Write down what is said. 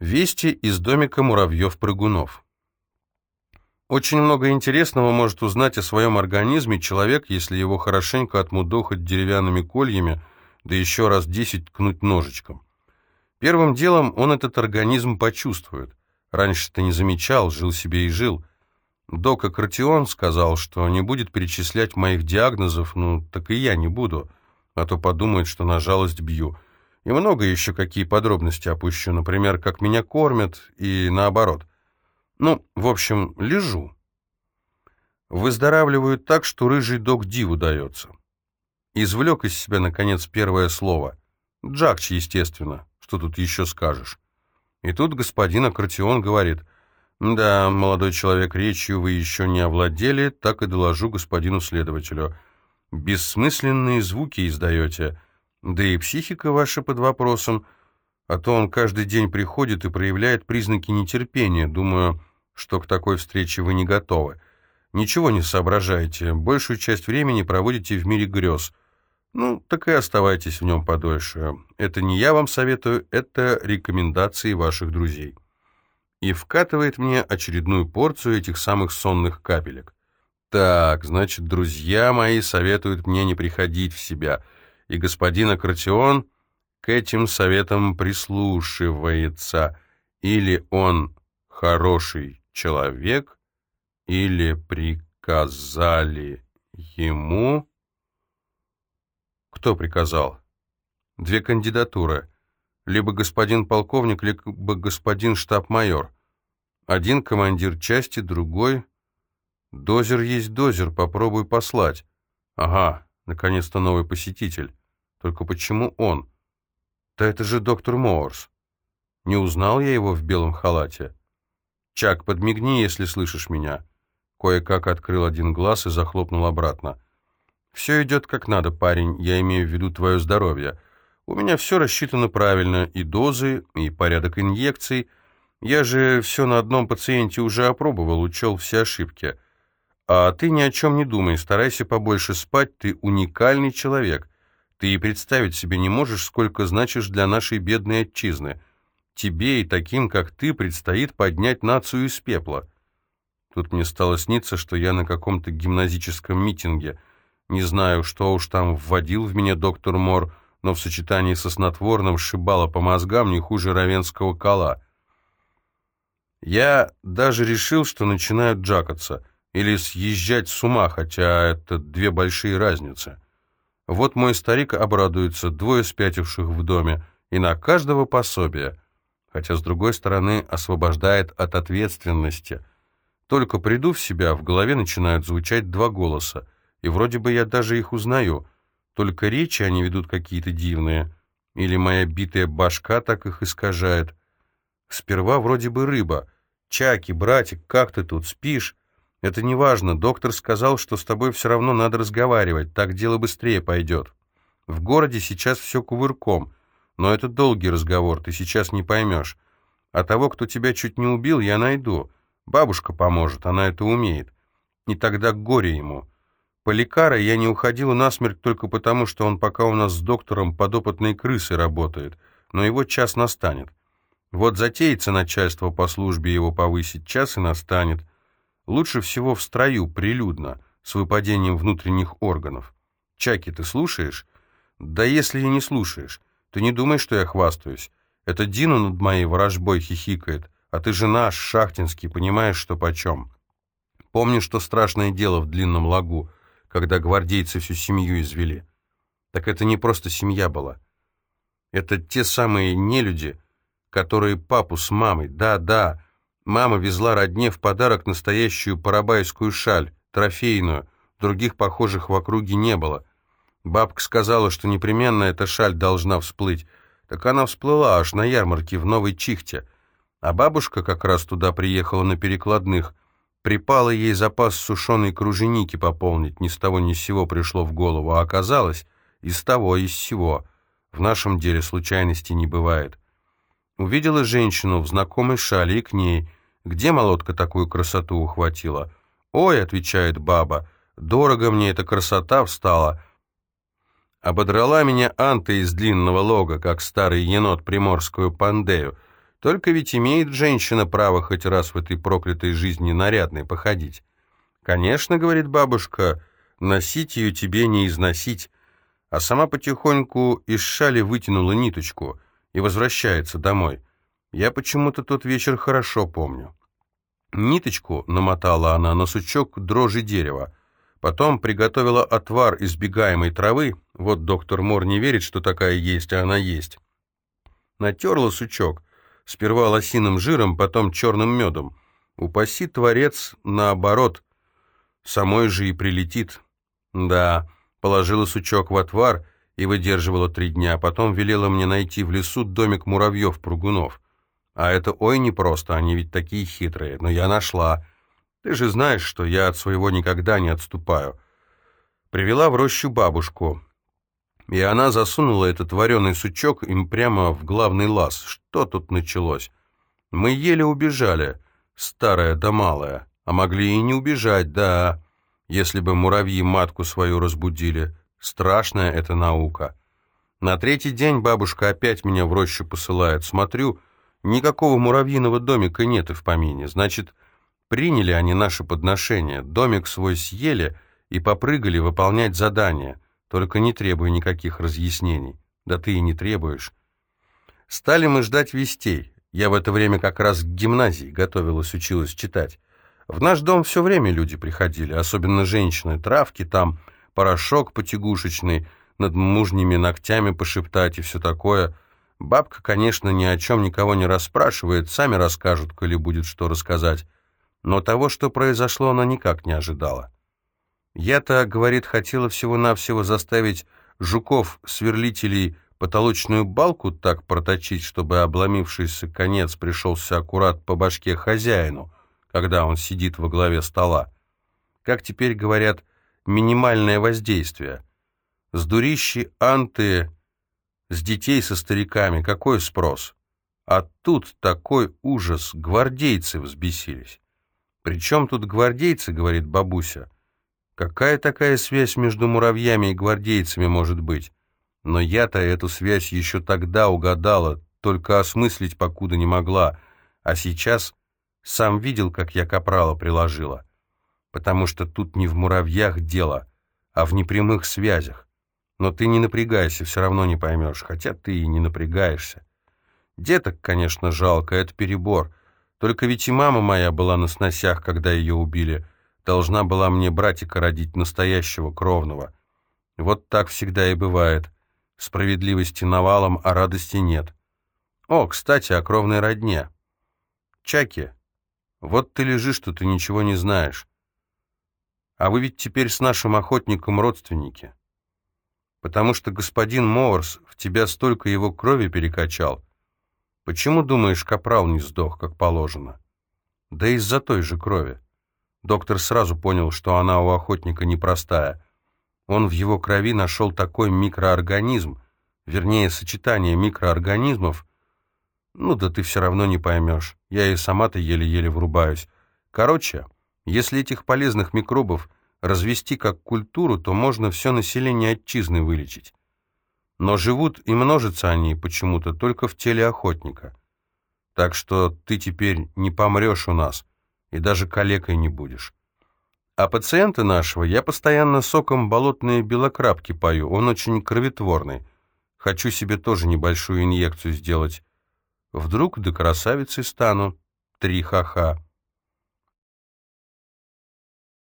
Вести из домика муравьев-прыгунов. Очень много интересного может узнать о своем организме человек, если его хорошенько отмудохать деревянными кольями, да еще раз десять ткнуть ножичком. Первым делом он этот организм почувствует. Раньше ты не замечал, жил себе и жил. Док Акратион сказал, что не будет перечислять моих диагнозов, ну, так и я не буду, а то подумает, что на жалость бью. И много еще какие подробности опущу, например, как меня кормят и наоборот. Ну, в общем, лежу. Выздоравливают так, что рыжий док диву дается. Извлек из себя, наконец, первое слово. Джакч, естественно. Что тут еще скажешь? И тут господин Акратион говорит, «Да, молодой человек, речью вы еще не овладели, так и доложу господину следователю. Бессмысленные звуки издаете». Да и психика ваша под вопросом, а то он каждый день приходит и проявляет признаки нетерпения. Думаю, что к такой встрече вы не готовы. Ничего не соображаете, большую часть времени проводите в мире грез. Ну, так и оставайтесь в нем подольше. Это не я вам советую, это рекомендации ваших друзей. И вкатывает мне очередную порцию этих самых сонных капелек. Так, значит, друзья мои советуют мне не приходить в себя — и господин Акратион к этим советам прислушивается. Или он хороший человек, или приказали ему... Кто приказал? Две кандидатуры. Либо господин полковник, либо господин штаб-майор. Один командир части, другой... Дозер есть дозер, попробуй послать. Ага, наконец-то новый посетитель. Только почему он? Да это же доктор Моорс. Не узнал я его в белом халате. Чак, подмигни, если слышишь меня. Кое-как открыл один глаз и захлопнул обратно. Все идет как надо, парень, я имею в виду твое здоровье. У меня все рассчитано правильно, и дозы, и порядок инъекций. Я же все на одном пациенте уже опробовал, учел все ошибки. А ты ни о чем не думай, старайся побольше спать, ты уникальный человек. Ты и представить себе не можешь, сколько значишь для нашей бедной отчизны. Тебе и таким, как ты, предстоит поднять нацию из пепла. Тут мне стало сниться, что я на каком-то гимназическом митинге. Не знаю, что уж там вводил в меня доктор Мор, но в сочетании со снотворным шибало по мозгам не хуже равенского кола. Я даже решил, что начинаю джакаться или съезжать с ума, хотя это две большие разницы. Вот мой старик обрадуется, двое спятивших в доме, и на каждого пособие, хотя, с другой стороны, освобождает от ответственности. Только приду в себя, в голове начинают звучать два голоса, и вроде бы я даже их узнаю, только речи они ведут какие-то дивные, или моя битая башка так их искажает. Сперва вроде бы рыба. «Чаки, братик, как ты тут, спишь?» «Это не важно. Доктор сказал, что с тобой все равно надо разговаривать. Так дело быстрее пойдет. В городе сейчас все кувырком. Но это долгий разговор, ты сейчас не поймешь. А того, кто тебя чуть не убил, я найду. Бабушка поможет, она это умеет. И тогда горе ему. Поликара я не уходила насмерть только потому, что он пока у нас с доктором подопытной крысы работает. Но его час настанет. Вот затеется начальство по службе его повысить, час и настанет. Лучше всего в строю, прилюдно, с выпадением внутренних органов. Чаки, ты слушаешь? Да если и не слушаешь, ты не думай, что я хвастаюсь. Это Дину над моей ворожбой хихикает, а ты же наш, шахтинский, понимаешь, что почем. Помнишь, что страшное дело в длинном лагу, когда гвардейцы всю семью извели? Так это не просто семья была. Это те самые нелюди, которые папу с мамой, да-да, Мама везла родне в подарок настоящую парабайскую шаль, трофейную, других похожих в округе не было. Бабка сказала, что непременно эта шаль должна всплыть. Так она всплыла аж на ярмарке в Новой Чихте. А бабушка как раз туда приехала на перекладных. Припало ей запас сушеной круженики пополнить, ни с того ни с сего пришло в голову, а оказалось, из того, из сего. В нашем деле случайностей не бывает. Увидела женщину в знакомой шале и к ней. Где молотка такую красоту ухватила? «Ой», — отвечает баба, — «дорого мне эта красота встала». Ободрала меня Анта из длинного лога, как старый енот приморскую пандею. Только ведь имеет женщина право хоть раз в этой проклятой жизни нарядной походить. Конечно, говорит бабушка, носить ее тебе не износить, а сама потихоньку из шали вытянула ниточку и возвращается домой. Я почему-то тот вечер хорошо помню. Ниточку намотала она на сучок дрожи дерева, потом приготовила отвар избегаемой травы, вот доктор Мор не верит, что такая есть, а она есть. Натерла сучок, сперва лосиным жиром, потом черным медом. Упаси творец, наоборот, самой же и прилетит. Да, положила сучок в отвар и выдерживала три дня, потом велела мне найти в лесу домик муравьев-пругунов. А это ой непросто, они ведь такие хитрые, но я нашла. Ты же знаешь, что я от своего никогда не отступаю. Привела в рощу бабушку, и она засунула этот вареный сучок им прямо в главный лаз. Что тут началось? Мы еле убежали, старая да малая, а могли и не убежать, да, если бы муравьи матку свою разбудили. Страшная эта наука. На третий день бабушка опять меня в рощу посылает. Смотрю, никакого муравьиного домика нет и в помине. Значит, приняли они наше подношение, домик свой съели и попрыгали выполнять задание. Только не требуй никаких разъяснений. Да ты и не требуешь. Стали мы ждать вестей. Я в это время как раз к гимназии готовилась, училась читать. В наш дом все время люди приходили, особенно женщины. Травки там, порошок потягушечный, над мужними ногтями пошептать и все такое. Бабка, конечно, ни о чем никого не расспрашивает, сами расскажут, коли будет что рассказать. Но того, что произошло, она никак не ожидала. Я-то, говорит, хотела всего-навсего заставить жуков-сверлителей потолочную балку так проточить, чтобы обломившийся конец пришелся аккурат по башке хозяину, когда он сидит во главе стола. Как теперь говорят, минимальное воздействие. С дурищи анты, с детей со стариками, какой спрос? А тут такой ужас, гвардейцы взбесились. Причем тут гвардейцы, говорит бабуся, Какая такая связь между муравьями и гвардейцами может быть? Но я-то эту связь еще тогда угадала, только осмыслить покуда не могла, а сейчас сам видел, как я капрала приложила. Потому что тут не в муравьях дело, а в непрямых связях. Но ты не напрягайся, все равно не поймешь, хотя ты и не напрягаешься. Деток, конечно, жалко, это перебор. Только ведь и мама моя была на сносях, когда ее убили — Должна была мне братика родить настоящего, кровного. Вот так всегда и бывает. Справедливости навалом, а радости нет. О, кстати, о кровной родне. Чаки, вот ты лежишь тут и ничего не знаешь. А вы ведь теперь с нашим охотником родственники. Потому что господин Моорс в тебя столько его крови перекачал. Почему, думаешь, капрал не сдох, как положено? Да из-за той же крови. Доктор сразу понял, что она у охотника непростая. Он в его крови нашел такой микроорганизм, вернее, сочетание микроорганизмов. Ну да ты все равно не поймешь. Я и сама-то еле-еле врубаюсь. Короче, если этих полезных микробов развести как культуру, то можно все население отчизны вылечить. Но живут и множатся они почему-то только в теле охотника. Так что ты теперь не помрешь у нас, и даже калекой не будешь. А пациента нашего я постоянно соком болотные белокрабки пою, он очень кроветворный. Хочу себе тоже небольшую инъекцию сделать. Вдруг до красавицы стану. Три ха-ха.